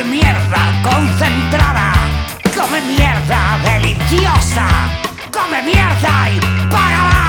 Come mierda concentrada. Come mierda deliciosa. Come mierda y págala.